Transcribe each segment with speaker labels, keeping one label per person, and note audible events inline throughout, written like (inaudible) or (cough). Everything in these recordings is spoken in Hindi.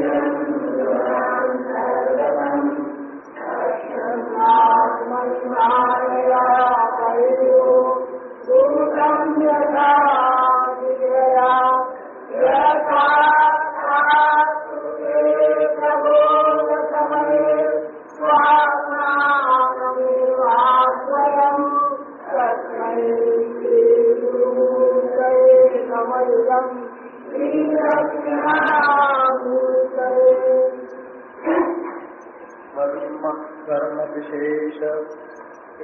Speaker 1: कर्म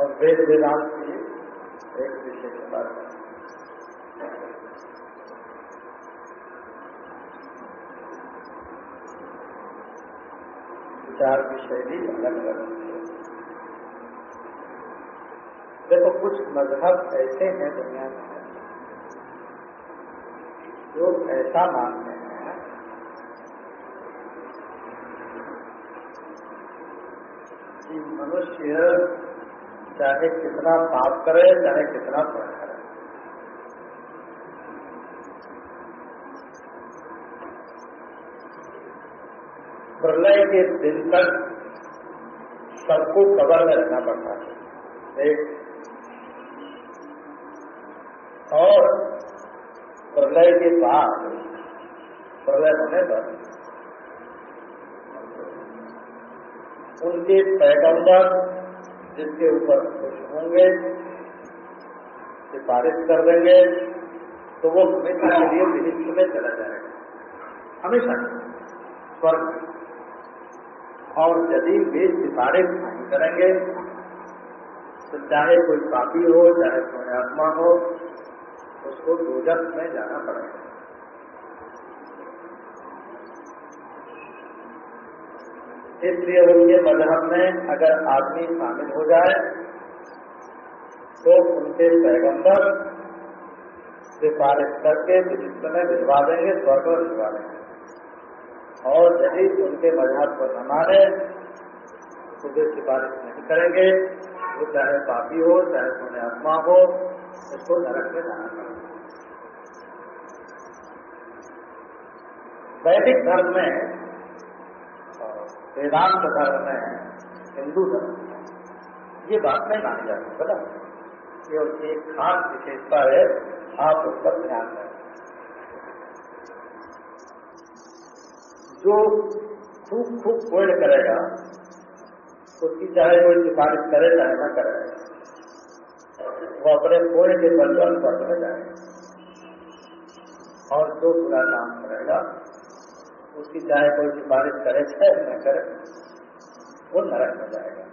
Speaker 1: और वेद वेदांत की एक विशेषता है। विचार की शैली अलग अलग है। देखो, कुछ मज़हब ऐसे हैं दुनिया में। जो ऐसा मानते हैं कि मनुष्य चाहे कितना पाप करे, चाहे कितना पुण्य करे। प्रलय के दिन तक सबको कवर में रहना पड़ता है। एक और प्रलय के बाद, प्रलय होने पर, उनके पैगंबर जिसके ऊपर खुश होंगे, सिफारिश कर देंगे तो वो हमेशा के लिए विनिष्ठ में चला जाएगा। हमेशा स्वर्ग और यदि वे सिफारिश नहीं करेंगे तो चाहे कोई पापी हो, चाहे कोई आत्मा हो उसको दोजख में जाना पड़ेगा। इसलिए उनके मज़हब में अगर आदमी शामिल हो जाए तो उनके पैगंबर सिफारिश करके विशिष्ट में भिजवा देंगे, स्वर्ग में भिजवा देंगे। और यदि उनके मज़हब को न माने तो वे सिफारिश नहीं करेंगे। वो चाहे पापी हो, चाहे पुण्य आत्मा हो, उसको नरक में जाना पड़ेगा। वैदिक धर्म में, वेदांत धर्म में, हिंदू धर्म में, ये बात नहीं मानी जाती पता ये एक खास विशेषता है, आप उस पर ध्यान दें। जो खूब खूब पुण्य करेगा, उसकी चाहे कोई सिफारिश करे चाहे न करे, वो अपने पुण्य के बल पर में जाएगा। और जो बुरा काम करेगा उसकी चाहे कोई सिफारिश करे, चाहे न करे, वो नरक में जाएगा।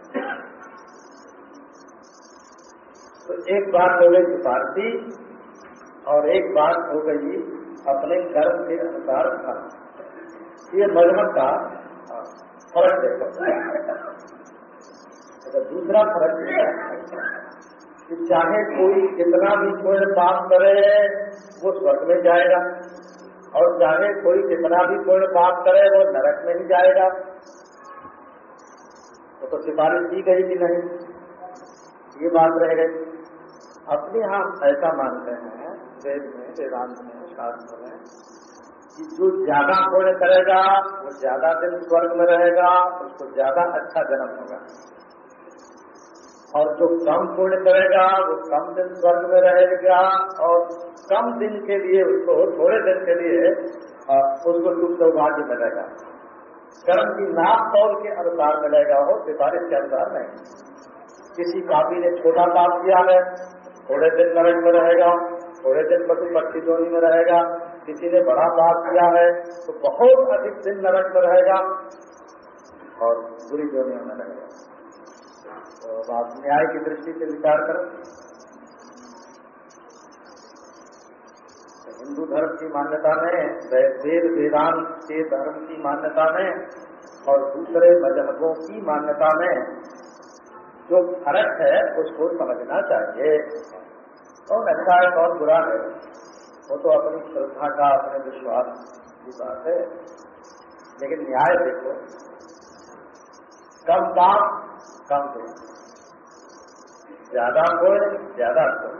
Speaker 1: तो एक बात हो गई सिफारसी, और एक बात हो गई अपने कर्म के अनुसार फल ये मज़हब का फ़र्क देखो। अगर दूसरा फ़र्क कि चाहे कोई कितना भी पुण्य पाप करे, वो स्वर्ग में जाएगा। और चाहे कोई कितना भी पूर्ण पाप करे वो नरक में ही जाएगा। तो, तो सिफारिश की गई कि नहीं? ये बात रह गई। अपने यहाँ ऐसा मानते हैं वेद में वेदांत में शास्त्र में कि जो ज़्यादा पूर्ण करेगा वो ज़्यादा दिन स्वर्ग में रहेगा उसको ज़्यादा अच्छा जन्म होगा। और जो कम पुण्य करेगा, वो कम दिन स्वर्ग में रहेगा और कम दिन के लिए उसको, थोड़े दिन के लिए उसको सुख सौभाग्य मिलेगा। कर्म की नाप तौल के अनुसार मिलेगा हो सिफारिश के अनुसार नहीं। किसी पापी ने छोटा पाप किया है, थोड़े दिन नरक में रहेगा, थोड़े दिन पशु पक्षी जोनी में रहेगा। किसी ने बड़ा पाप किया है तो बहुत अधिक दिन नरक में रहेगा और बुरी जोनियों में रहेगा। तो आप न्याय की दृष्टि से विचार करें। तो हिंदू धर्म की मान्यता में वेद, वेदांत के धर्म की मान्यता में, और दूसरे मजहबों की मान्यता में, जो फ़र्क है, उसको समझना चाहिए। कौन अच्छा है, कौन बुरा है, वो तो अपनी श्रद्धा का, अपने विश्वास की बात है। लेकिन न्याय देखो। कम पाप कम दो ज़्यादा पुण्य ज़्यादा पुण्य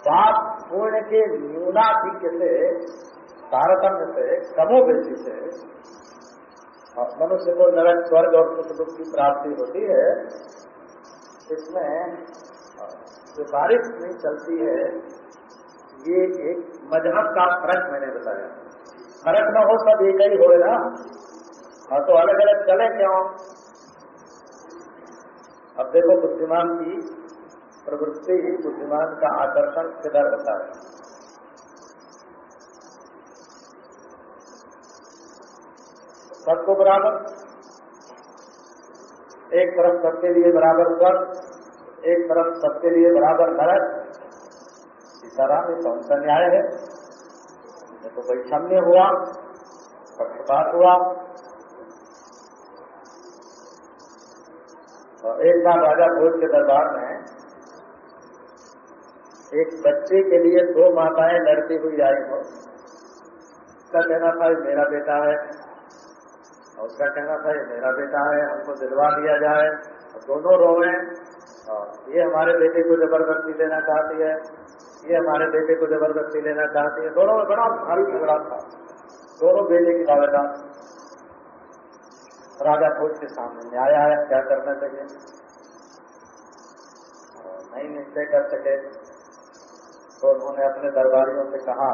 Speaker 1: पाप पुण्य के न्यूनाधिक से, तारतम्य से, कमो बेसी से मनुष्य को नरक स्वर्ग और सुख की प्राप्ति होती है, इसमें सिफारिश नहीं चलती है, ये एक मज़हब का फ़र्क मैंने बताया। फ़र्क न हो सब एक ही हो ना। हाँ तो अलग अलग चले क्यों? अब देखो बुद्धिमान की प्रवृत्ति ही बुद्धिमान का आकर्षण किधर होता है? सबको बराबर? एक तरफ़ सबके लिए बराबर स्वर्ग, एक तरफ़ सबके लिए बराबर नरक। सीताराम, ये कौन सा न्याय है। तो वैषम्य हुआ, पक्षपात हुआ एक बार राजा भोज के दरबार में एक बच्चे के लिए दो माताएँ लड़ती हुई आई हो। उसका कहना था मेरा बेटा है। और उसका कहना था, ये मेरा बेटा है, हमको दिलवा दिया जाए। और दोनों रोए ये हमारे बेटे को ज़बरदस्ती लेना चाहती है। ये हमारे बेटे को ज़बरदस्ती लेना चाहती है। दोनों में बड़ा भारी झगड़ा था। दोनों बेटे की दावेदार राजा भोज के सामने न्याय आया क्या करना चाहिए? नहीं निश्चय कर सके तो उन्होंने अपने दरबारियों से कहा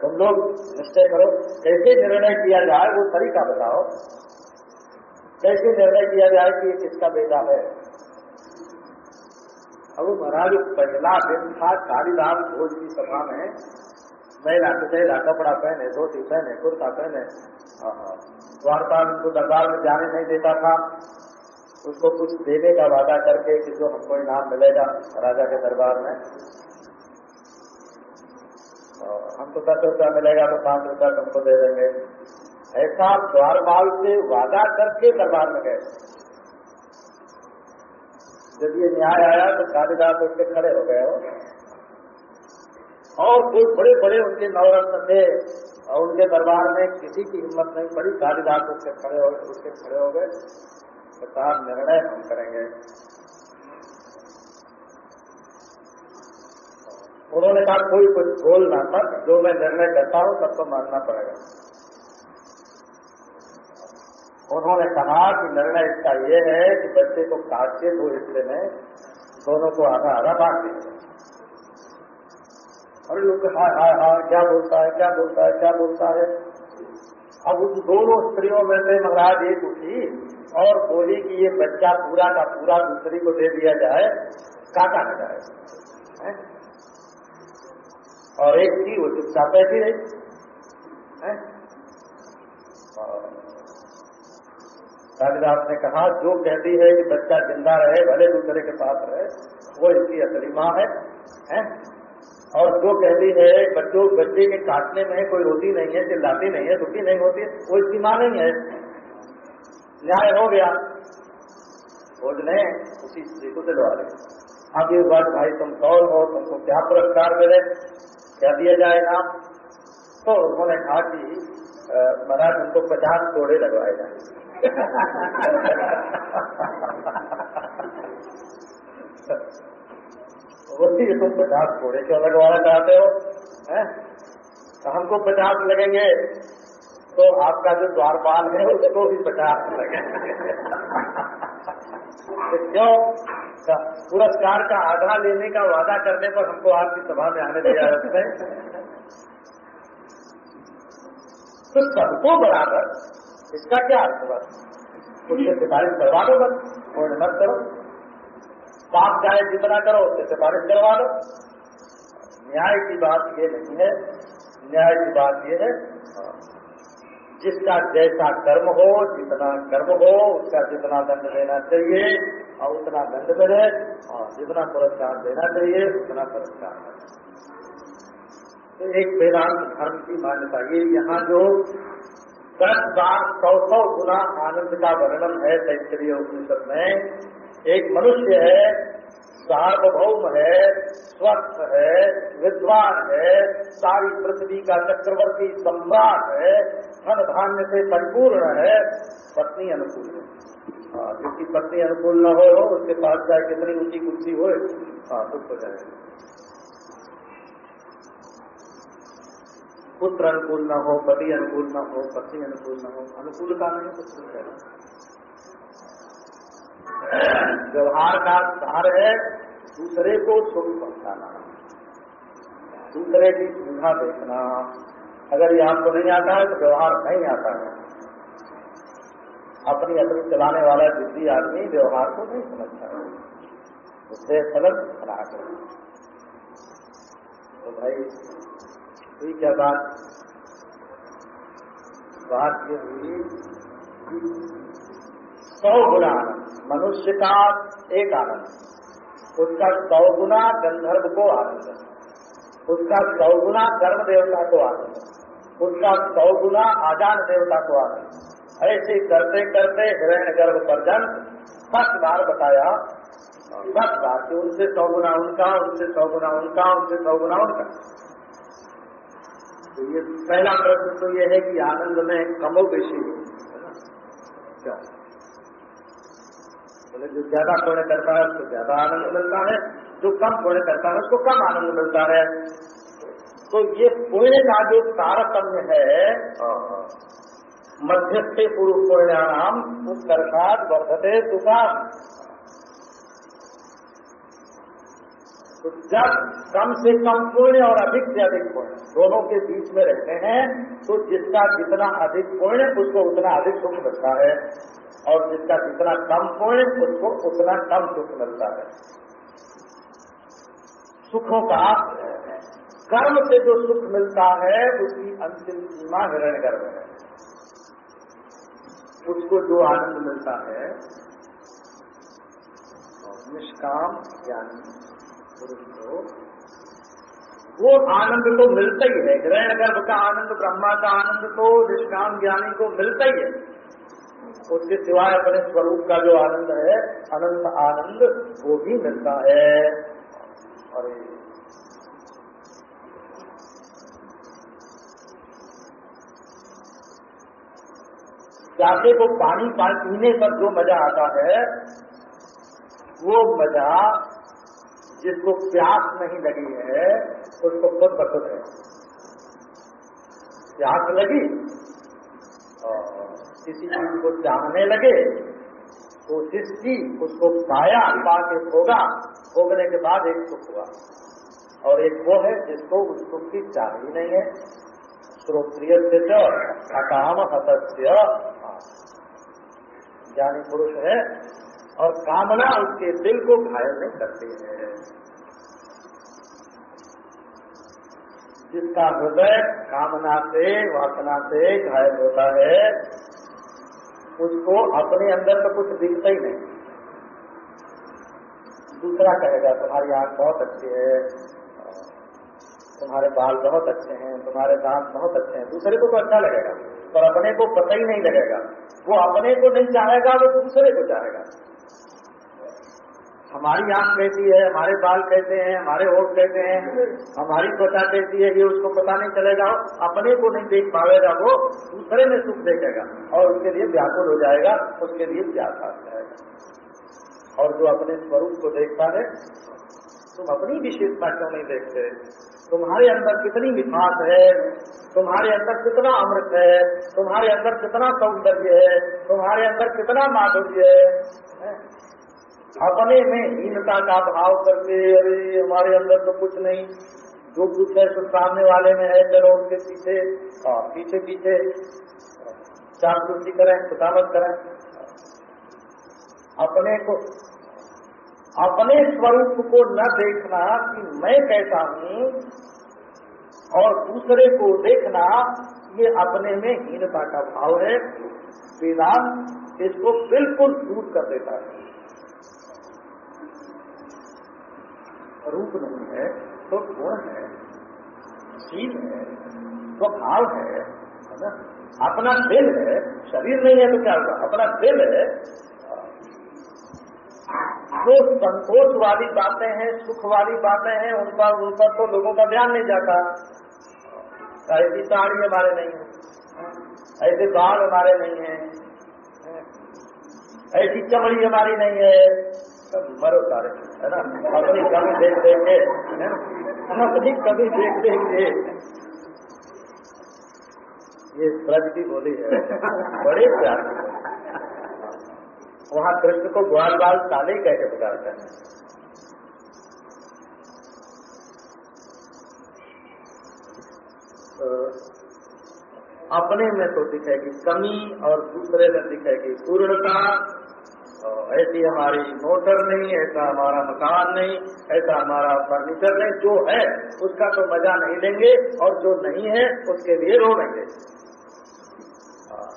Speaker 1: तुम लोग निश्चय करो, कैसे निर्णय किया जाए, वो तरीका बताओ। कैसे निर्णय किया जाए कि किसका बेटा है? अब महाराज, पहला दिन था, कालीदास भोज की सभा में महिला कुचैला कपड़ा पहने, धोती पहने, कुर्ता पहने। द्वारपाल उनको दरबार में जाने नहीं देता था। उसको कुछ देने का वादा करके कि जो हमको इनाम मिलेगा राजा के दरबार में। हमको दस रुपया मिलेगा तो पाँच रुपया तुमको दे देंगे। ऐसा द्वारपाल से वादा करके दरबार में गए। जब ये न्याय आया तो कालिदास उसके खड़े हो गए, हो। और कोई बड़े बड़े उनके नवरत्न थे और उनके दरबार में किसी की हिम्मत नहीं पड़ी। कालिदास उसके खड़े हो उसके खड़े हो गए। तो कहा, निर्णय हम करेंगे। उन्होंने कहा, कोई कुछ बोलना मत। जो मैं निर्णय करता हूँ सबको मानना पड़ेगा। उन्होंने कहा कि निर्णय इसका ये है कि बच्चे को काट दो हिस्से में, दोनों को आधा आधा बांट देंगे अरे लोग हाय हाय हाय क्या बोलता है क्या बोलता है क्या बोलता है? अब उन दोनों स्त्रियों में से महाराज एक उठी और बोली कि ये बच्चा पूरा का पूरा दूसरी को दे दिया जाए काटा न जाए। और एक थी वो चुपचाप बैठी रही। कालिदास ने कहा जो कहती है कि बच्चा ज़िंदा रहे भले दूसरे के साथ रहे वो इसकी असली माँ है, है? और जो कहती है बच्चों बच्चे के काटने में कोई रोती नहीं है चिल्लाती नहीं है दुखी नहीं होती वो इसकी माँ नहीं है। न्याय हो गया। खोज ने उसी स्त्री को दिलवा रहे अब ये बात भाई तुम कौन हो? तुमको क्या पुरस्कार मिले? क्या दिया जाएगा तो उन्होंने कहा कि महाराज उनको पचास कोड़े लगवाए जाए। (laughs) (laughs) वही तुम पचास कोड़े क्यों लगवाना चाहते हो, है? तो हमको पचास लगेंगे तो आपका जो द्वारपाल है, उसको भी पचास लगेंगे। (laughs) तो क्यों? पुरस्कार का आधा लेने का वादा करने पर हमको आपकी सभा में आने दिया है तो सबको बराबर इसका क्या अर्थ हुआ? उससे सिफारिश करवा दो बस, और मत करो पाप चाहे जितना करो उससे सिफारिश करवा दो न्याय की बात ये नहीं है। न्याय की बात ये है जिसका जैसा कर्म हो, जितना कर्म हो, उसका जितना दंड देना चाहिए और उतना दंड मिले और जितना पुरस्कार देना चाहिए, उतना पुरस्कार तो एक वेदांत धर्म की मान्यता ये, यहाँ जो दस बार सौ सौ गुना आनंद का वर्णन है तैतरीय उपनिषद में एक मनुष्य है सार्वभौम है स्वस्थ है विद्वान है सारी पृथ्वी का चक्रवर्ती सम्राट है धन धान्य से परिपूर्ण है पत्नी अनुकूल है। हाँ, जिसकी पत्नी अनुकूल न हो उसके पास चाहे कितनी ऊँची कुर्सी हो हाँ दुख हो जाएगा पुत्र अनुकूल न हो पति अनुकूल न हो पत्नी अनुकूल न हो अनुकूल का नहीं पुत्र व्यवहार का सार है, दूसरे को सुख पहुंचाना। दूसरे की सुविधा देखना। अगर ये आपको नहीं आता है तो व्यवहार नहीं आता है। अपनी अपनी चलाने वाला जिद्दी आदमी व्यवहार को नहीं समझता है। उससे फलक बना कर तो भाई हुई क्या बात। बात ये हुई सौ गुना मनुष्य का एक आनंद। उसका सौ गुना गंधर्व को आनंद। उसका सौ गुना कर्म देवता को आनंद। उसका सौ गुना आजान देवता को आनंद। ऐसे करते करते हिरण्य गर्भ पर्जन दस बार बताया दस बार कि उनसे सौ गुना उनका, उनसे सौ गुना उनका, उनसे सौ गुना उनका। तो ये पहला प्रश्न तो ये है कि आनंद में कमो हो क्या? बोले, जो ज़्यादा पुण्य करता है, उसको ज़्यादा आनंद मिलता है। जो कम पुण्य करता है, उसको कम आनंद मिलता है। तो ये पुण्य का जो तारतम्य है मध्यस्थे पूर्व पुण्याम उत्कर्षात वर्धते सुखाम तो जब कम से कम पुण्य और अधिक से अधिक पुण्य दोनों के बीच में रहते हैं तो जिसका जितना अधिक पुण्य उसको उतना अधिक सुख मिलता है। और जिसका जितना कम पुण्य उसको उतना कम सुख मिलता है। सुखों का कर्म से जो सुख मिलता है, उसकी अंतिम सीमा हिरण गर्भ है। उसको जो आनंद मिलता है निष्काम ज्ञानी पुरुष को, वो आनंद तो मिलता ही है। हिरण गर्भ का आनंद, ब्रह्मा का आनंद तो निष्काम ज्ञानी को मिलता ही है। उसके सिवाय अपने स्वरूप का जो आनंद है, अनंत आनंद वो भी मिलता है। और प्यासे को पानी पीने पर जो मज़ा आता है, वो मज़ा जिसको प्यास नहीं लगी है, उसको खुद बखुद है। प्यास लगी? और किसी चीज़ को चाहने लगे कोशिश की उसको पाया पा के होगा भोगने के बाद एक सुख हुआ। और एक वो है जिसको उस सुख की चाह ही नहीं है। श्रोत्रिय अकाम हतस्य। ज्ञानी पुरुष है और कामना उसके दिल को घायल नहीं करती है। जिसका हृदय कामना से, वासना से घायल होता है उसको अपने अंदर तो कुछ दिखता ही नहीं। दूसरा कहेगा, तुम्हारी आँख बहुत अच्छी है, तुम्हारे बाल बहुत अच्छे हैं, तुम्हारे दांत बहुत अच्छे हैं। दूसरे को तो अच्छा लगेगा, पर अपने को पता ही नहीं लगेगा। वो अपने को नहीं चाहेगा, वो दूसरे को चाहेगा। हमारी आँख कैसी है, हमारे बाल कैसे हैं, हमारे होठ कैसे हैं, हमारी त्वचा कैसी है ये उसको पता नहीं चलेगा, अपने को नहीं देख पाएगा वो, दूसरे में सुख देखेगा और उसके लिए व्याकुल हो जाएगा, उसके लिए प्यास आ जाएगा। और जो अपने स्वरूप को देखता है तुम अपनी विशेषता क्यों नहीं देखते। तुम्हारे अंदर कितनी मिठास है, तुम्हारे अंदर कितना अमृत है, तुम्हारे अंदर कितना सौंदर्य है, तुम्हारे अंदर कितना माधुर्य है? अपने में हीनता का भाव करके अरे हमारे अंदर तो कुछ नहीं। जो कुछ है तो सामने वाले में है, चलो उनके पीछे और पीछे पीछे। चापलूसी करें खुशामत करें। अपने को, अपने स्वरूप को न देखना कि मैं कैसा हूँ, और दूसरे को देखना ये अपने में हीनता का भाव है। वेदांत इसको बिल्कुल दूर कर देता है। रूप नहीं है तो गुण है, शील है स्वभाव है ना? अपना दिल है, शरीर नहीं है तो क्या होगा? अपना दिल है। जो संतोष वाली बातें हैं सुख वाली बातें हैं, उन पर उन पर तो लोगों का ध्यान नहीं जाता। ऐसी साड़ी हमारे नहीं है। ऐसे बाल हमारे नहीं है। ऐसी चमड़ी हमारी नहीं है। सब मरो सारे है ना? अपनी कभी देख देख के अपनी कभी देख देख। ये ब्रज की बोली है। बड़े प्यार वहाँ कृष्ण को ग्वाल बाल साले कह के पुकारते हैं? अपने में तो दिखेगी कमी और दूसरे में दिखेगी पूर्णता ऐसी हमारी मोटर नहीं, ऐसा हमारा मकान नहीं, ऐसा हमारा फर्नीचर नहीं, जो है, उसका तो मज़ा नहीं लेंगे और जो नहीं है, उसके लिए रोएँगे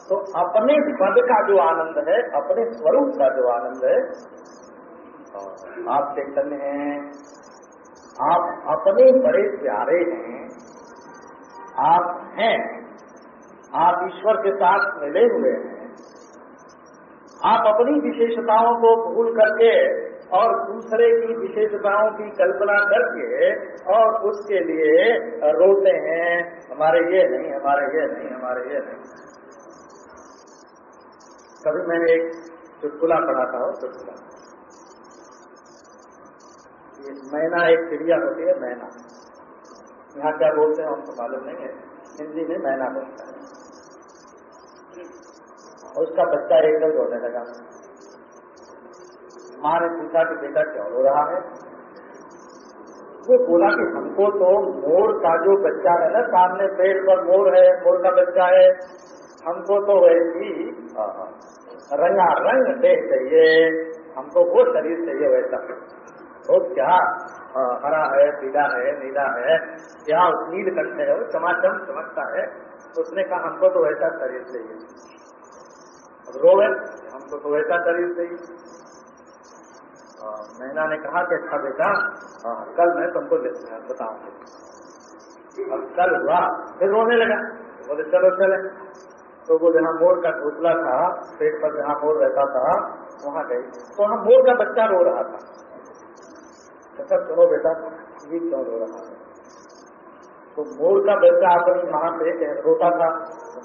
Speaker 1: तो अपने पद का जो आनंद है, अपने स्वरूप का जो आनंद है आप चैतन्य हैं, आप अपने बड़े प्यारे हैं, आप हैं, आप ईश्वर के साथ मिले हुए हैं। आप अपनी विशेषताओं को भूल करके और दूसरे की विशेषताओं की कल्पना करके और उसके लिए रोते हैं। हमारे ये नहीं, हमारे ये नहीं, हमारे ये नहीं। कभी मैंने एक चुटकुला पढ़ा था चुटकुला। मैना एक चिड़िया होती है, मैना। यहाँ क्या बोलते हैं, हमको मालूम नहीं है। हिंदी में मैना बोलता है। उसका बच्चा एकदम रोने लगा। माँ ने पूछा कि बेटा क्या हो रहा है? वो बोला कि हमको तो मोर का जो बच्चा है ना सामने पेड़ पर मोर है मोर का बच्चा है। हमको तो वैसी रंगा रंग देख चाहिए। हमको वो शरीर चाहिए वैसा। तो क्या? हरा है पीला है नीला है क्या नील कंठ है वो चमाचम चमकता है। उसने कहा हमको तो वैसा शरीर चाहिए। रोवे हमको तो वैसा शरीर चाहिए मैना ने कहा कि अच्छा बेटा कल मैं तुमको बताऊँगा। अब कल हुआ, फिर रोने लगा। बोले, चलो, चले। तो वो जहाँ मोर का घोसला था, पेट पर जहाँ मोर रहता था, वहाँ गई। तो वहाँ मोर का बच्चा रो रहा था। अच्छा सुनो बेटा, ये क्यों रो रहा है? तो मोर का बच्चा अपनी माँ से रोता था।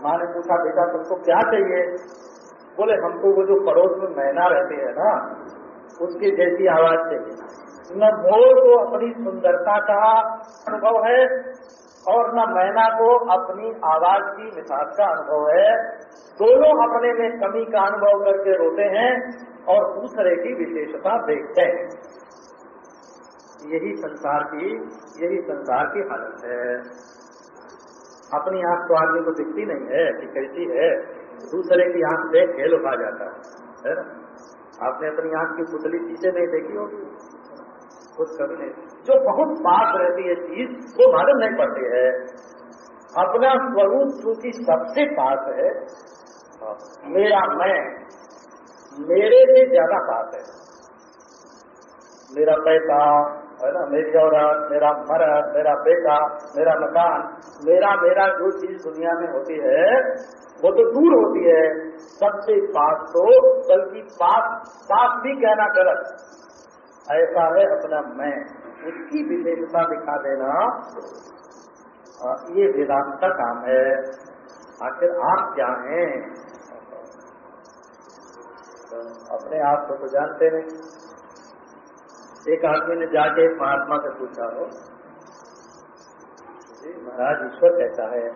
Speaker 1: माँ ने पूछा, बेटा, तुमको क्या चाहिए? बोले हमको वो जो पड़ोस में मैना रहती है ना, उसकी जैसी आवाज़ चाहिए न मोर को अपनी सुंदरता का अनुभव है और न मैना को अपनी आवाज़ की मिसाज का अनुभव है। दोनों अपने में कमी का अनुभव करके रोते हैं और दूसरे की विशेषता देखते हैं। यही संसार की, यही संसार की हालत है। अपनी आँख तो आदमी को दिखती नहीं है कि कैसी है? दूसरे की आँख देख खेल उठा जाता है है ना? आपने अपनी आँख की पुतली शीशे नहीं देखी होगी? कुछ कभी नहीं जो बहुत पास रहती है चीज़, वो मालूम नहीं पड़ती है। अपना स्वरूप चूँकि सबसे पास है, मेरा मैं, मेरे से ज़्यादा पास है। मेरा पैसा है ना? मेरी औरत मेरा मर्द, मेरा बेटा, मेरा मकान, मेरा मेरा जो चीज़ दुनिया में होती है, वो तो दूर होती है। सबसे पास तो बल्कि पास पास भी कहना गलत। ऐसा है अपना मैं। उसकी विशेषता दिखा देना। ये वेदांत का काम है। आखिर आप क्या हैं? अपने आप को तो जानते नहीं। एक आदमी ने जाके महात्मा से पूछा हो महाराज, ईश्वर कैसा है?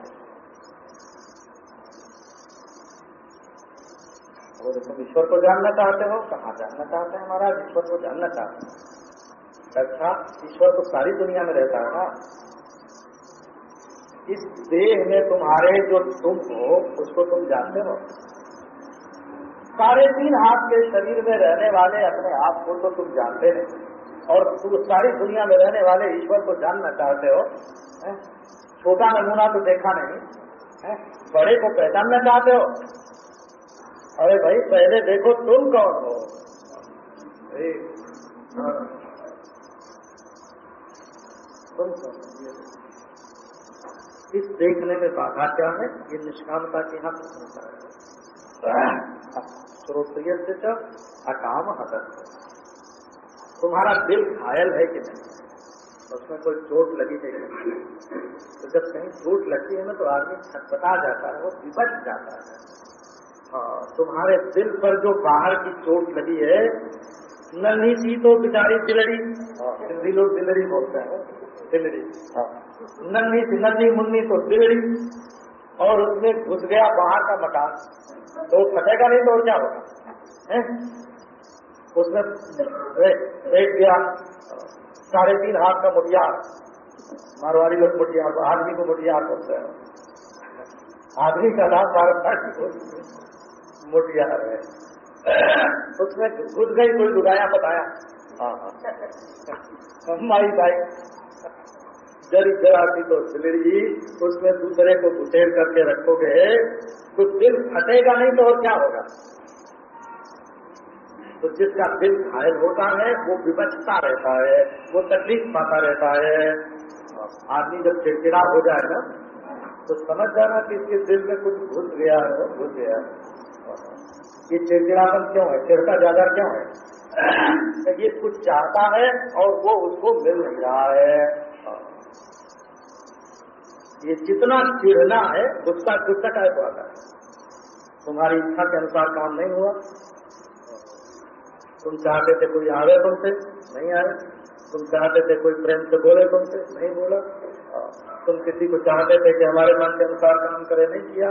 Speaker 1: और तुम ईश्वर को जानना चाहते हो? कहाँ जानना चाहते हैं महाराज? ईश्वर को जानना चाहते हैं। अच्छा ईश्वर तो सारी दुनिया में रहता है ना? इस देह में तुम्हारे जो तुम हो, उसको तुम जानते हो? साढ़े तीन हाथ के शरीर में रहने वाले अपने आप को तो तुम जानते नहीं और सारी दुनिया में रहने वाले ईश्वर को जानना चाहते हो छोटा नमूना तो देखा नहीं, है? बड़े को पहचानना चाहते हो? अरे भाई, पहले देखो तुम कौन हो? हाँ। तुम कौन इस देखने में बाधा क्या है? ये निष्कामता की यहाँ प्रशंसा है। श्रोत्रिय से अकाम हदर तुम्हारा दिल घायल है कि नहीं? उसमें कोई चोट लगी है तो जब कहीं चोट लगती है ना तो आदमी छटपटा जाता है, वो विपट जाता है। हाँ तुम्हारे दिल पर जो बाहर की चोट लगी है, नन्ही सी तो बिचारी दिलड़ी हिंदी लोग दिलड़ी बोलते हैं दिलड़ी हाँ नन्ही सी, नन्ही मुन्नी तो बिगड़ी और उसमें घुस गया बाहर का मकान। तो फटेगा नहीं तो क्या होगा? उसमें एक गया साढ़े तीन हाथ का मुठियार मारवाड़ी लोग मुठियार आदमी को मुठियार बोलते हैं। आदमी का नाम मारवाड़ी मुठियार है। उसमें घुस गई कोई लुगाया बताया। हाँ हाँ। माई भाई जरी जरा सी तो सिलड़ी उसमें दूसरे को घुसेड़ करके रखोगे तो दिल फटेगा नहीं तो और क्या होगा? तो जिसका दिल घायल होता है, वो विवचता रहता है, वो तकलीफ़ पाता रहता है। आदमी जब चिड़चिड़ा हो जाए ना तो समझ जाना कि इसके दिल में कुछ घुस गया है घुस गया है। ये चिड़चिड़ापन क्यों है? चिड़ता ज़्यादा क्यों है? ये कुछ चाहता है और वो उसको मिल नहीं रहा है। ये जितना चिढ़ना है गुस्सा गुस्सा का है। तुम्हारी इच्छा के अनुसार काम नहीं हुआ। तुम चाहते थे कोई आवे तुमसे नहीं आए तुम चाहते थे कोई प्रेम से बोले तुमसे नहीं बोला। तुम किसी को चाहते थे कि हमारे मन के अनुसार काम करे, नहीं किया।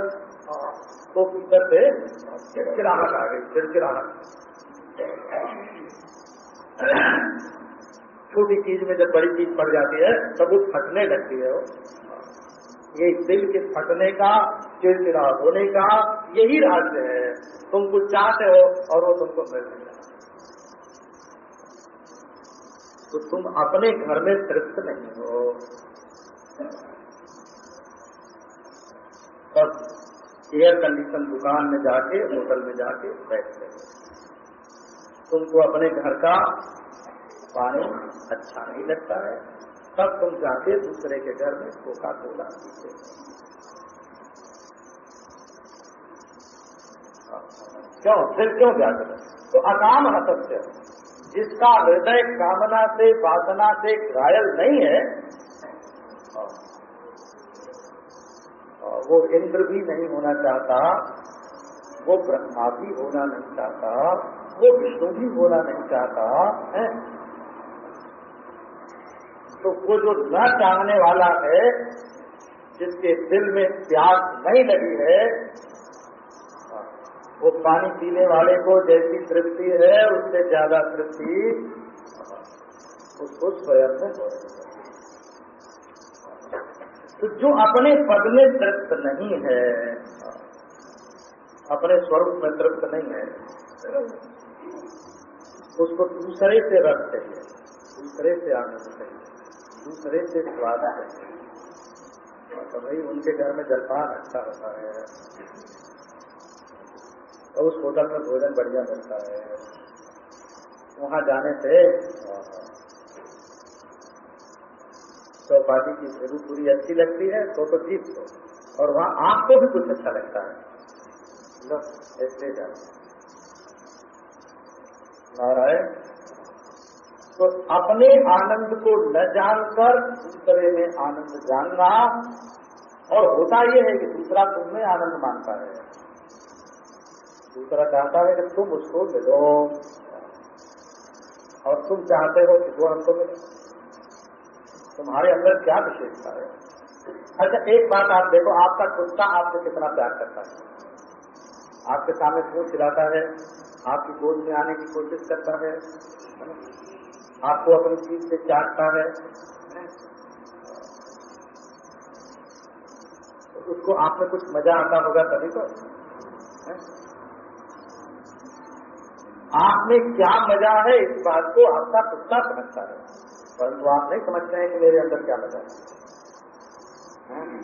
Speaker 1: तो भीतर से चिड़चिड़ाहट आ गई, चिड़चिड़ाहट। छोटी चीज़ में जब बड़ी चीज़ पड़ जाती है तब वो फटने लगती है वो। ये दिल के फटने का, चिड़चिड़ा होने का यही रहस्य है। तुम कुछ चाहते हो और वो तुमको मिल नहीं रहा तो तुम अपने घर में तृप्त नहीं हो। और एयर कंडीशन दुकान में जाके, होटल में जाके बैठ गए तुमको अपने घर का पानी अच्छा नहीं लगता है। तब तुम जाके दूसरे के घर में कोका कोला पीते क्यों? फिर क्यों जाते तो अकाम असत्य जिसका हृदय कामना से, वासना से घायल नहीं है, वो इंद्र भी नहीं होना चाहता, वो ब्रह्मा भी होना नहीं चाहता, वो विष्णु भी होना नहीं चाहता, है? तो वो जो न चाहने वाला है, जिसके दिल में प्यास नहीं लगी है वो पानी पीने वाले को जैसी तृप्ति है, उससे ज़्यादा तृप्ति उसको स्वयं में तो जो अपने पद में तृप्त नहीं है, अपने स्वरूप में तृप्त नहीं है, उसको दूसरे से रख चाहिए, दूसरे से आनंद चाहिए, दूसरे से स्वाद है तो भाई, उनके घर में जलपान अच्छा होता है। तो उस होटल में भोजन बढ़िया मिलता है। वहाँ जाने से, चौपाटी की भेरू पूरी अच्छी लगती है तो तो जीत को और वहाँ आपको भी कुछ अच्छा लगता है। ऐसे जाए नारायण तो अपने आनंद को न जानकर दूसरे में आनंद जानना, और होता यह है कि दूसरा तुम में आनंद मानता है। दूसरा चाहता है कि तुम उसको मिलो। और तुम चाहते हो कि वो हमको मिले। तुम्हारे अंदर क्या विशेषता है? अच्छा एक बात आप देखो, आपका कुत्ता आपसे कितना प्यार करता है? आपके सामने क्यों खिलाता है, आपकी गोद में आने की कोशिश करता है आपको अपनी चीज़ से चाटता है तो उसको आप में कुछ मज़ा आता होगा तभी तो आप में क्या मज़ा है इस बात को आपका कुत्ता समझता है। परंतु आप नहीं समझते हैं कि मेरे अंदर क्या मज़ा है। हम्म।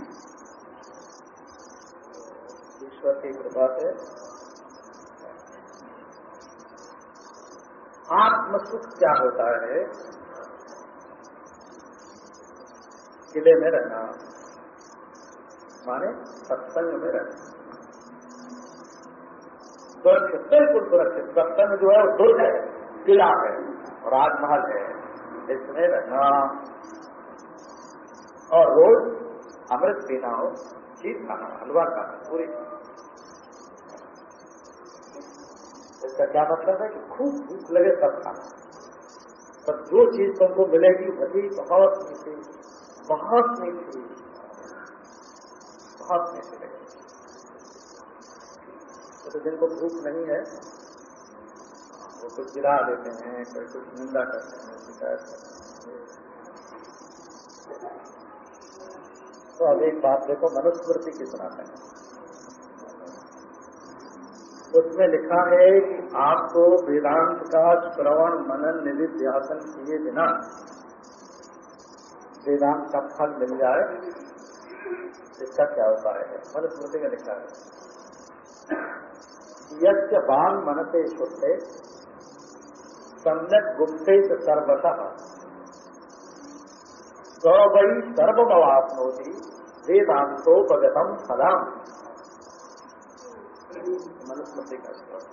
Speaker 1: ईश्वर की कृपा से। आत्म सुख क्या होता है? किले में रहना। माने सत्संग में रहना। सुरक्षित बिल्कुल सुरक्षित, सत्संग जो है वो दुर्ग है किला है और राजमहल है। इसमें रहना। और रोज अमृत पीना हो चीज़ खाना, हलवा खाना, पूरी। इसका क्या मतलब है कि खूब भूख लगे सब खाना। पर जो चीज़ तुमको मिलेगी, वही बहुत मीठी बहुत मीठी बहुत मीठी लगेगी। तो जिनको भूख नहीं है। वो कुछ गिरा देते हैं कोई कुछ निंदा करते हैं, शिकायत करते हैं। तो अब एक बात देखो, मनुस्मृति की सुनाते हैं? उसमें लिखा है कि आपको वेदांत का श्रवण मनन निधिध्यासन किए बिना वेदांत का फल मिल जाए, इसका क्या उपाय है? मनुस्मृति में लिखा है। यज्ञ बाण मनते शुद्धे सम्यक गुप्ते सर्वतः। वै सर्वमवापनोति, वेदांतोपगतम फलम मनुस्मृति का श्लोक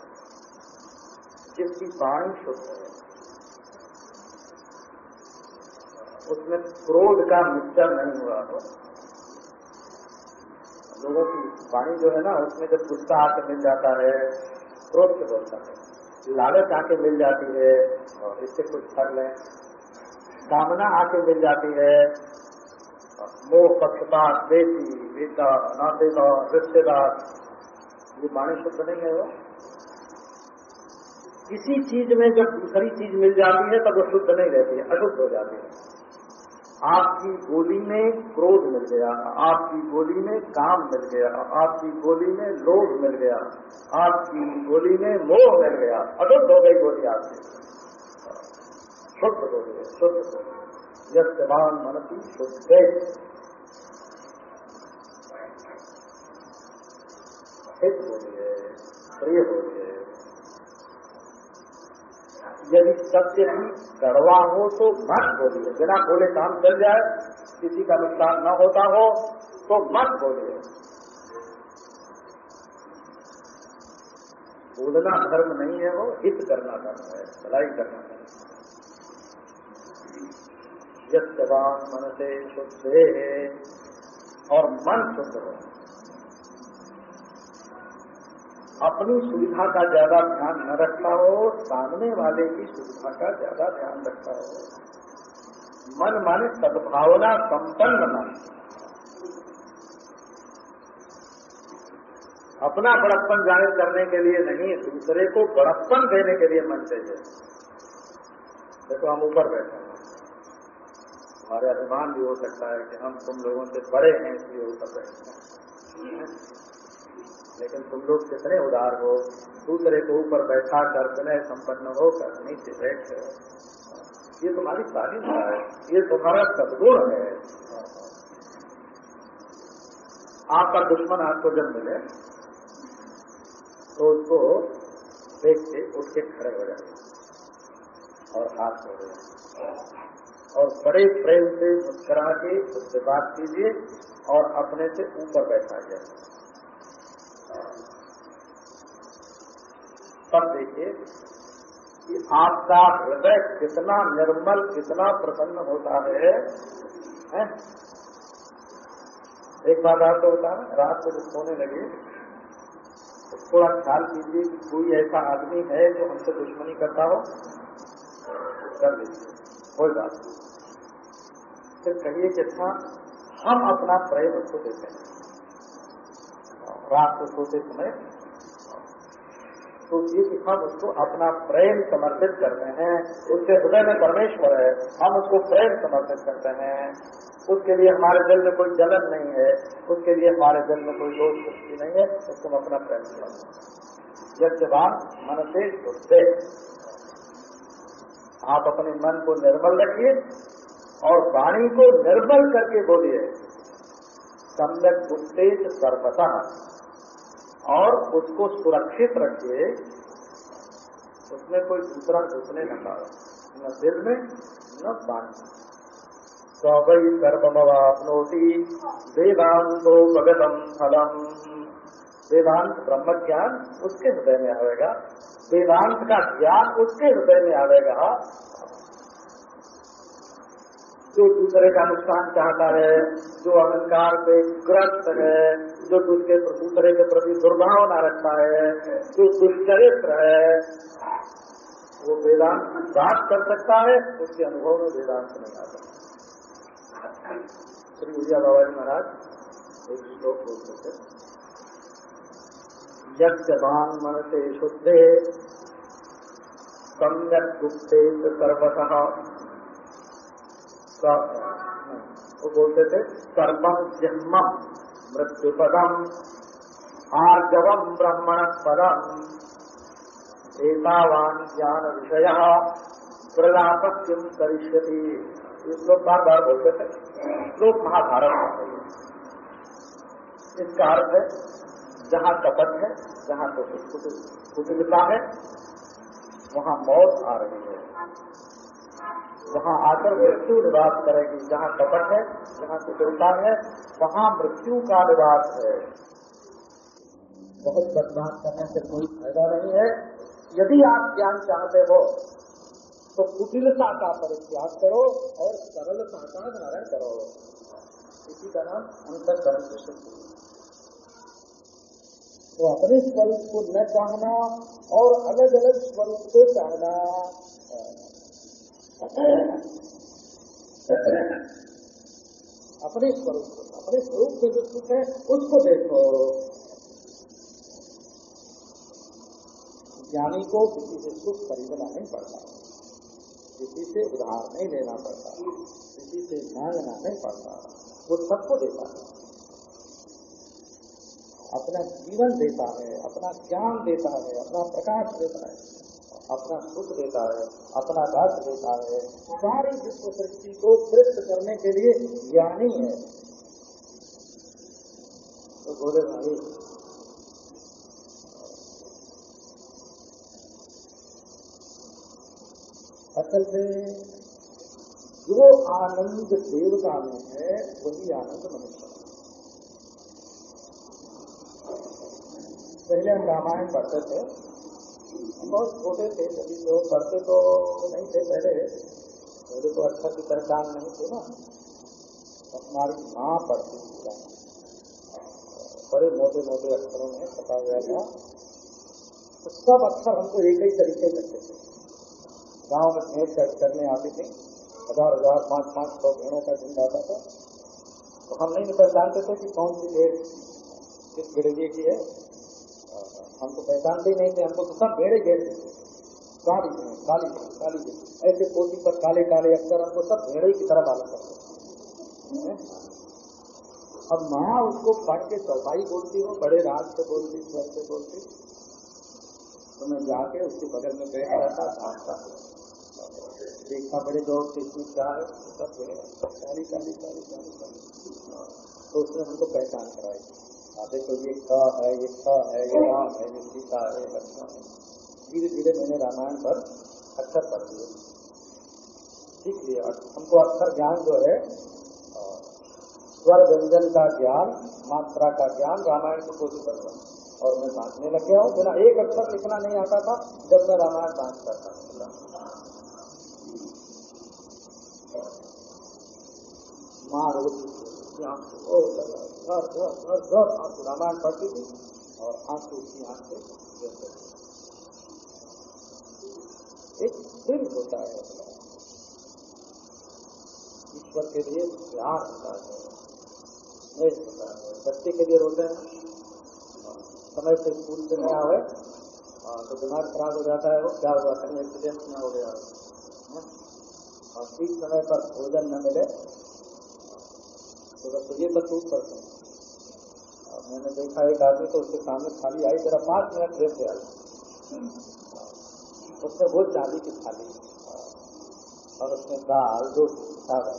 Speaker 1: जिसकी वाणी शुद्ध है, उसमें क्रोध का मिक्सर नहीं हुआ हो लोगों की वाणी जो है ना, उसमें जब गुस्सा आके मिल जाता है, क्रोध से बोलता है। लालच आके मिल जाती है और इससे कुछ कर लें कामना आके मिल जाती है। मोह, पक्षपात, बेटी बेटा नातेदार, रिश्तेदार, ये वाणी शुद्ध नहीं है वो। किसी चीज़ में जब दूसरी चीज़ मिल जाती है, तब वो शुद्ध नहीं रहती है, अशुद्ध हो जाती है। आपकी गोली में क्रोध मिल गया, आपकी गोली में काम मिल गया, आपकी गोली में लोभ मिल गया, आपकी गोली में मोह मिल गया अदुद्ध हो गई गोली आपकी। शुद्ध हो गई, शुद्ध हो गई। यमान मनती शुद्ध हित हो गए प्रिय हो गए यदि सत्य भी कड़वा हो तो मत बोलिए। बिना बोले काम चल जाए, किसी का नुकसान न होता हो तो मत बोलिए। बोलना धर्म नहीं है, वो हित करना धर्म है, भलाई करना धर्म यवान मन से शुद्ध और मन शुद्ध हो। अपनी सुविधा का ज़्यादा ध्यान न रखता हो सामने वाले की सुविधा का ज़्यादा ध्यान रखता है। मन माने सद्भावना संपन्न मन अपना बड़प्पन ज़ाहिर करने के लिए नहीं, दूसरे को बड़प्पन देने के लिए मन चाहिए। देखो, हम ऊपर बैठे हैं। हमारे अभिमान भी हो सकता है कि हम तुम लोगों से बड़े हैं, इसलिए ऊपर बैठे हैं। लेकिन तुम लोग कितने उदार हो। दूसरे को ऊपर बैठा कर विनय संपन्न होकर नीचे बैठ ये तुम्हारी तारीफ़ है। ये तुम्हारा सदगुण है। आपका दुश्मन आपको जब मिले तो उसको देख के उठ के खड़े हो जाए और हाथ हो जाए और बड़े प्रेम से मुस्करा के उससे बात कीजिए और अपने से ऊपर बैठा जाए। तब देखिए कि आपका हृदय कितना निर्मल कितना प्रसन्न होता है, है? एक बात आपको है रात को जब सोने लगे तो थोड़ा ख्याल कीजिए कि कोई ऐसा आदमी है जो हमसे दुश्मनी करता हो कर लीजिए कोई बात फिर कहिए कि अच्छा हम अपना प्रेम उसको देते हैं रात को सोते समय तो कि हम उसको अपना प्रेम समर्पित करते हैं। उसके हृदय में परमेश्वर है। हम उसको प्रेम समर्पित करते हैं। उसके लिए हमारे दिल में कोई जलन नहीं है। उसके लिए हमारे दिल में कोई दोष सृष्टि नहीं है। उसको हम अपना प्रेम समर्पित यज्ञवान मन से शुद्धे आप अपने मन को निर्मल रखिए और वाणी को निर्मल करके बोलिए। सम्यक उत्तेज सर्वता। और उसको सुरक्षित रखिए, उसमें कोई दूसरा घुसने न पाए न दिल में, न वाणी सवै सर्वमवापनोति, वेदांतो भगतम फलम। वेदांत ब्रह्म ज्ञान उसके हृदय में आवेगा, वेदांत का ज्ञान उसके हृदय में आवेगा। जो दूसरे का नुकसान चाहता है, जो अहंकार से ग्रस्त है जो दूसरे दूसरे के प्रति दुर्भावना रखता है, जो दुष्चरित्र है, वो वेदांत बात कर सकता है, उसके अनुभव में वेदांत नहीं आ सकता श्री उजिया बाबा जी महाराज एक श्लोक बोलते थे। यज्ञवान मन से शुद्धे, सम्यक गुप्ते सर्वतः। वो बोलते थे सर्वम जन्मम मृत्युपदम। ब्रह्मण पदम एतावान ज्ञान विषय प्रलापत्यम करिष्यति। ये श्लोक बार बार बोलते थे श्लोक महाभारत में है। इसका अर्थ है, जहाँ कपट है, जहाँ तो कुटिलता है, वहाँ मौत आ रही है। वहाँ आकर मृत्यु निवास करेगी। जहाँ कपट है, जहाँ कुटिलता है वहाँ मृत्यु का निवास है। बहुत बदमाश करने से कोई फ़ायदा नहीं है। यदि आप ज्ञान चाहते हो तो कुटिलता का परित्याग करो और सरलता का धारण करो। इसी का नाम अंतकरण की शुद्धि तो अपने स्वरूप को न चाहना और अलग अलग स्वरूप को चाहना। अपने स्वरूप अपने स्वरूप में जो सुख है, उसको देखो। ज्ञानी को किसी से सुख खरीदना नहीं पड़ता। किसी से उधार नहीं लेना पड़ता। किसी से मांगना नहीं पड़ता। वो सबको देता है। अपना जीवन देता है, अपना ज्ञान देता है, अपना प्रकाश देता है, अपना सुख देता है, अपना रस देता है। सारी विश्व सृष्टि को तृप्त करने के लिए ज्ञानी है। बोले भाई। असल में जो आनंद देवता में है, वही आनंद मनुष्य पहले हम रामायण पढ़ते थे। बहुत छोटे थे जब लोग पढ़ते तो नहीं थे पहले। पहले तो अच्छा की पहचान नहीं थे ना। हमारी माँ पढ़ती थी बड़े मोटे मोटे अक्षरों में पता गया था। तो सब अक्षर हमको एक ही तरीके लगते थे। गाँव में भेंट करने आती थी। हज़ार हज़ार, पाँच पाँच, सौ भेड़ों का झुंड आता था। तो हम नहीं पहचानते थे कि कौन सी भेड़ किस गिड़िए की है। हमको पहचानते ही नहीं थे। हमको तो सब भेड़े घेरे काली काली काली ऐसे कोटी पर काले काले अक्षर हमको सब भेड़े की तरह मालूम करते अब माँ उसको पढ़ के चौपाई बोलती हूँ, बड़े राज से बोलती, स्वर से बोलती तो मैं जाके उसके बगल में बैठ रहता था देखा बड़े दौड़ से इसमें क्या है सब भेड़े काली काली काली काली काली तो उसने हमको पहचान कराई। देखो ये क है, ये ख है, ये राम है, ये सीता है लक्ष्मण है। धीरे धीरे मैंने रामायण पर अक्षर पढ़ दिए सीख लिया हमको अक्षर ज्ञान जो है स्वर व्यंजन का ज्ञान, मात्रा का ज्ञान, रामायण को कोशिश करता और मैं बांटने लग गया हूँ, बिना एक अक्षर लिखना नहीं आता था, जब मैं रामायण घर घर आँसू रामायण पढ़ती थी, और आँसू उसकी आँख से एक दिल होता है, ईश्वर के लिए प्यार होता है। स्नेह होता है बच्चे के लिए रोते हैं। समय से स्कूल से नहीं आवे तो दिमाग खराब हो जाता है वो, क्या हुआ, कहीं एक्सीडेंट न हो गया और ठीक समय पर भोजन न मिले तो ये तकलीफ़ पड़ते हैं मैंने देखा एक आदमी तो उसके सामने खाली आई, जरा पाँच मिनट रेट से आई। उसमें वो चांदी की थाली और उसने दाल, रोटी, चावल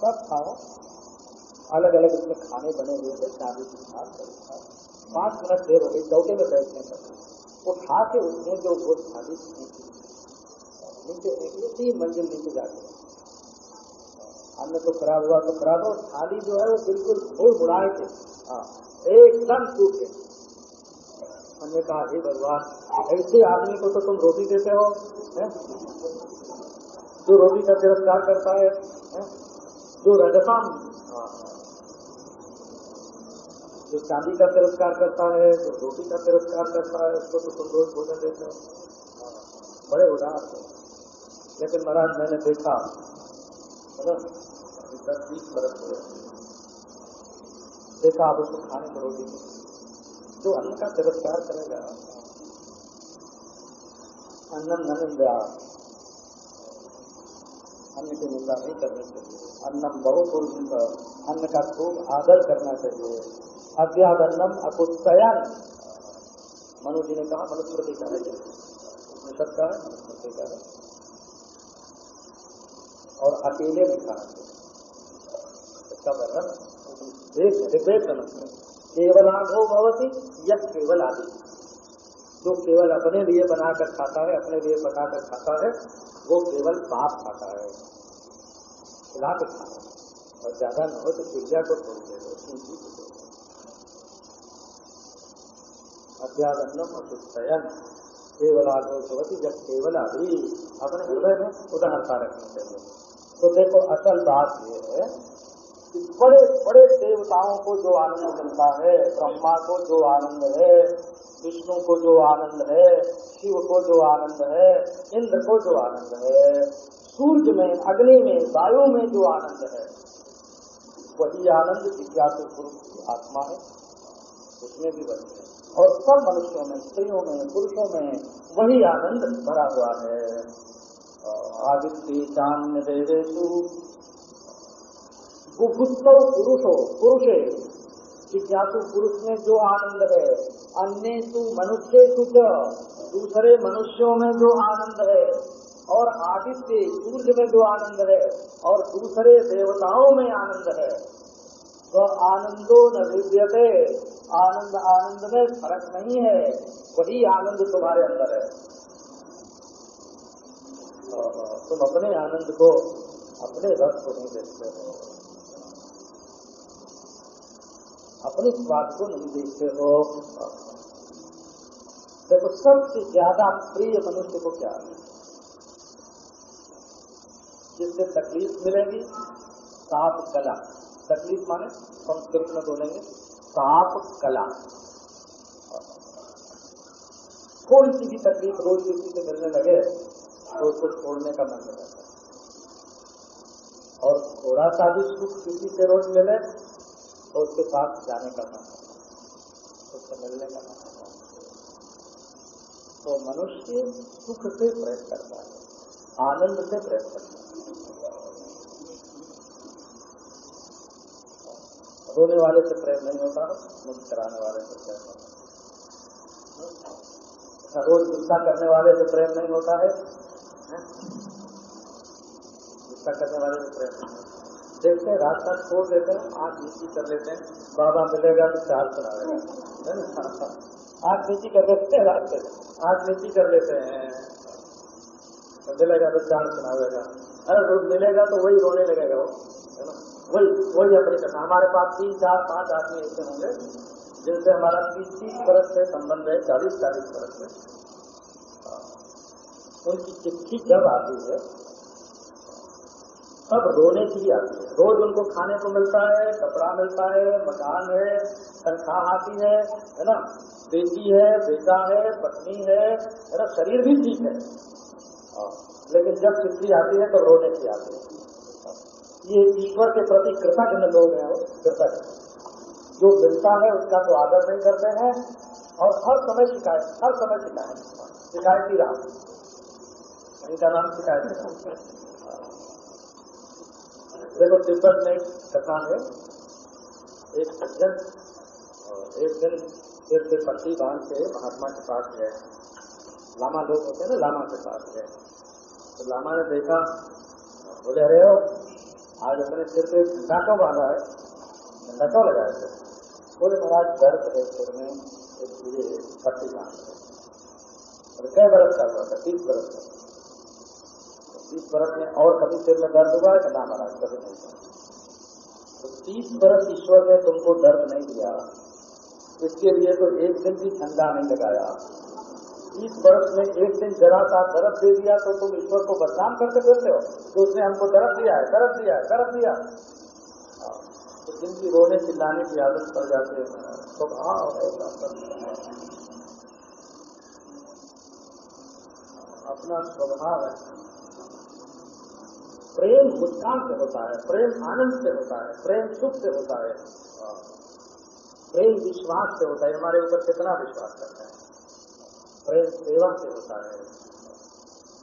Speaker 1: सब खाओ। अलग अलग उसमें खाने बने हुए थे चांदी की थाल पाँच मिनट देर हो गई चौके में बैठने का वो खा के उसने जो वो थाली नीचे तीन मंजिल नीचे जाके। हमने तो खराब हुआ तो खराब हो थाली जो है वो बिल्कुल फूल मुड़ाए के हाँ, एकदम सूखे हमने कहा हे भगवान ऐसे आदमी को तो तुम रोटी देते हो है? जो रोटी का तिरस्कार करता है, है? जो रजतम हाँ, जो चांदी का तिरस्कार करता है जो रोटी का तिरस्कार करता है उसको तो रोज भोजन देते हो। हाँ, बड़े उदार लेकिन महाराज मैंने देखा है ना बीस बरस हुए देखा आप उसको खाने को रोटी जो अन्न का तिरस्कार करेगा अन्नम ननिंदा अन्न की निंदा नहीं करनी चाहिए अन्नम बहुपूर्विक अन्न का खूब आदर करना चाहिए। अध्यादन्नम अकुत्तयन मनु जी ने कहा मनुस्मृति का है उपनिषद का मनुस्मृति है और अकेले में चाहिए इसका वर्णन ऋग्वेद में केवल आगो भवती यह केवल आदि। जो केवल अपने लिए बनाकर खाता है, अपने लिए बनाकर खाता है, वो केवल पाप खाता है। खिला खाता है। और ज़्यादा न हो तो पूजा को छोड़ दे सूची को दे अतुस्तयन केवल आगो भवती जब केवल आदि अपने हृदय में उदाहरता रखनी चाहिए तो देखो, असल बात ये है कि बड़े बड़े देवताओं को जो आनंद मिलता है, ब्रह्मा को जो आनंद है, विष्णु को जो आनंद है, शिव को जो आनंद है, इंद्र को जो आनंद है, सूर्य में, अग्नि में, वायु में जो आनंद है, वही आनंद जिज्ञासु पुरुष की आत्मा है। उसमें भी बनते हैं। और सब मनुष्यों में, स्त्रियों में, पुरुषों में वही आनंद भरा हुआ है। आदित्य चान्य देवेशु बुभुत्सव पुरुषो, पुरुषे, जिज्ञासु पुरुष में जो आनंद है अन्य मनुष्य दूसरे मनुष्यों में जो आनंद है, और आदित्य सूर्य में जो आनंद है, और दूसरे देवताओं में आनंद है। तो आनंदो न आनंद आनंद में फ़र्क नहीं है। वही आनंद तुम्हारे अंदर है। तुम अपने आनंद को अपने रस को नहीं देखते हो। अपने स्वाद को नहीं देखते हो। देखो, सबसे ज़्यादा प्रिय मनुष्य को क्या है? जिससे तकलीफ़ मिलेगी साप कला तकलीफ़ माने संस्कृत में बोलेंगे साप कला। थोड़ी सी भी तकलीफ़ रोज किसी से मिलने लगे तो उसको छोड़ने का मन लगता है और थोड़ा सा भी सुख किसी से रोज मिले तो उसके साथ जाने का मन उससे मिलने का मन तो मनुष्य सुख से प्रयत्न करता है, आनंद से प्रयत्न करता है। रोने वाले से प्रेम नहीं होता, मुक्त कराने वाले से प्रेम होता। है रोज गुस्सा करने वाले से प्रेम नहीं होता है? गुस्सा करने वाले से प्रेम नहीं होता। देखते हैं रास्ता छोड़ देते हैं, आँख नीची कर लेते हैं, बाबा मिलेगा तो चार सुनाएगा आँख नीची कर देते हैं रास्ते आँख नीची कर लेते हैं। तो मिलेगा तो चार सुनाएगा अरे, रोज मिलेगा तो वही रोने लगेगा वो। वही वही अपनी कथा हमारे पास तीन चार पाँच आदमी ऐसे होंगे जिनसे हमारा तीस तीस बरस से संबंध है चालीस चालीस बरस से हाँ। उनकी चिट्ठी जब आती है सब रोने की आती है। रोज उनको खाने को मिलता है कपड़ा मिलता है मकान है तनख्वाह आती है है ना? बेटी है बेटा है पत्नी है है ना? शरीर भी ठीक है। हाँ, लेकिन जब चिट्ठी आती है तो रोने की आती है। ये ईश्वर के प्रति कृतज्ञ लोग हैं कृतज्ञ जो मिलता है, उसका तो आदर नहीं करते हैं, और हर समय शिकायत, हर समय शिकायत। शिकायती राम। इनका नाम शिकायत देखो, तिब्बत में एक कथा है। एक सज्जन एक दिन सिर पे पट्टी बाँध के महात्मा के पास गए। लामा लोग होते हैं ना, लामा के पास गए। तो लामा ने देखा, बोले, अरे हो आज अपने सिर पे क्यों बांधा है क्यों लगाया थे बोले, महाराज, दर्द है, सिर में, इसलिए पट्टी बाँध कई बरस का हुआ था तीस बरस का तीस बरस में और कभी सिर में दर्द हुआ है कि ना, महाराज, कभी नहीं हुआ। तो तीस बरस ईश्वर ने तुमको दर्द नहीं दिया। इसके लिए तो एक दिन भी ठंडा नहीं लगाया। इस वर्ष में एक दिन जरा सा दरद दे दिया तो तुम ईश्वर को बदनाम करते फिरते हो तो उसने हमको दरद दिया है दर्द दिया है दर्द दिया। हाँ, तो जिनकी रोने चिल्लाने की आदत पड़ जाती है स्वभाव है अपना स्वभाव है। प्रेम मुस्कान से होता है प्रेम आनंद से होता है प्रेम सुख से होता है। हाँ, प्रेम विश्वास से होता है। हमारे ऊपर कितना विश्वास है? प्रेम सेवा से होता है।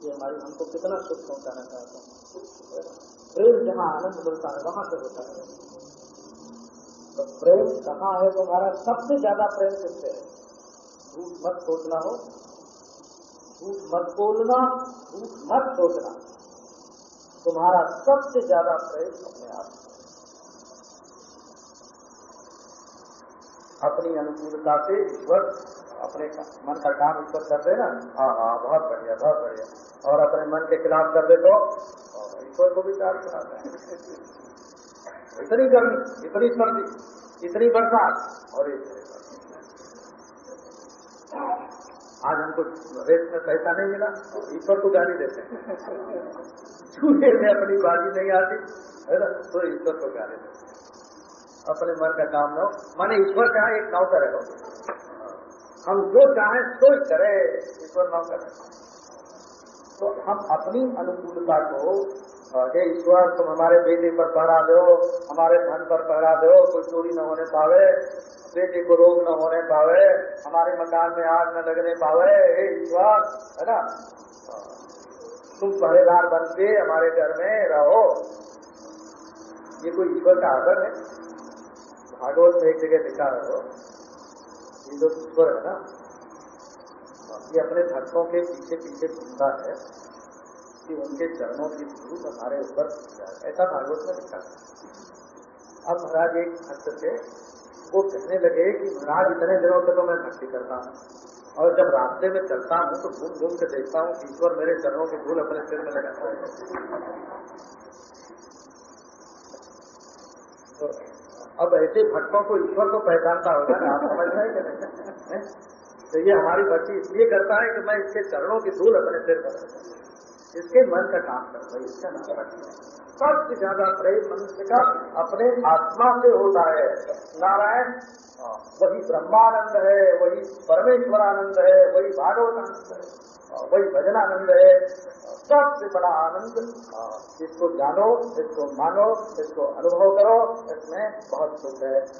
Speaker 1: ये हमारी हमको कितना सुख पहुंचाना चाहता है। प्रेम जहाँ आनंद मिलता है, वहाँ से होता है। तो प्रेम कहाँ है तुम्हारा? सबसे ज़्यादा प्रेम किससे है? झूठ मत सोचना हो। झूठ मत बोलना, झूठ मत सोचना। तुम्हारा सबसे ज़्यादा प्रेम अपने आप अपनी अनुकूलता से ईश्वर अपने मन का काम ईश्वर कर दे ना हाँ हाँ बहुत बढ़िया बहुत बढ़िया। और अपने मन के खिलाफ कर दे तो ईश्वर को भी चार्ज कराते हैं। इतनी गर्मी, इतनी सर्दी, इतनी बरसात, और आज हमको रेत में पैसा नहीं मिला ईश्वर को गाली देते हैं। चूहे में अपनी बाजी नहीं आती, है ना? तो ईश्वर को गाली देते अपने मन का काम लो माने ईश्वर का एक नौकर है? हम जो चाहें सो करें, ईश्वर न करें। तो हम अपनी अनुकूलता को हे ईश्वर, तुम हमारे बेटे पर पहरा दो, हमारे धन पर पहरा दो, कोई चोरी न होने पावे, बेटे को रोग न होने पावे, हमारे मकान में आग न लगने पावे, हे ईश्वर, है ना? तुम पहरेदार बन के हमारे घर में रहो। ये कोई ईश्वर का आदर है? भागवत में एक जगह लिखा रहो जो ईश्वर है ना। ये अपने भक्तों के पीछे पीछे घूमता है कि उनके चरणों की धूप हमारे ऊपर ऐसा भागवत में लिखा है अब महाराज एक भक्त थे, वो कहने लगे कि महाराज, इतने दिनों से तो मैं भक्ति करता हूँ। और जब रास्ते में चलता हूँ तो घूम घूम के देखता हूँ, ईश्वर मेरे चरणों की धूल अपने सिर में लगाता है। तो अब ऐसे भक्तों को ईश्वर को पहचानता होगा ना, आप समझ रहे तो ये हमारी भक्ति इसलिए करता है कि मैं इसके चरणों की धूल अपने सिर पर इसके मन का काम कर रही इसका नाम सबसे ज़्यादा प्रेम मनुष्य का अपने आत्मा से होता है। नारायण वही ब्रह्मानंद है, वही परमेश्वरानंद है, वही भागवतानंद है। वही भजन आनंद है। सबसे बड़ा आनंद इसको जानो इसको मानो इसको अनुभव करो, इसमें बहुत सुख है।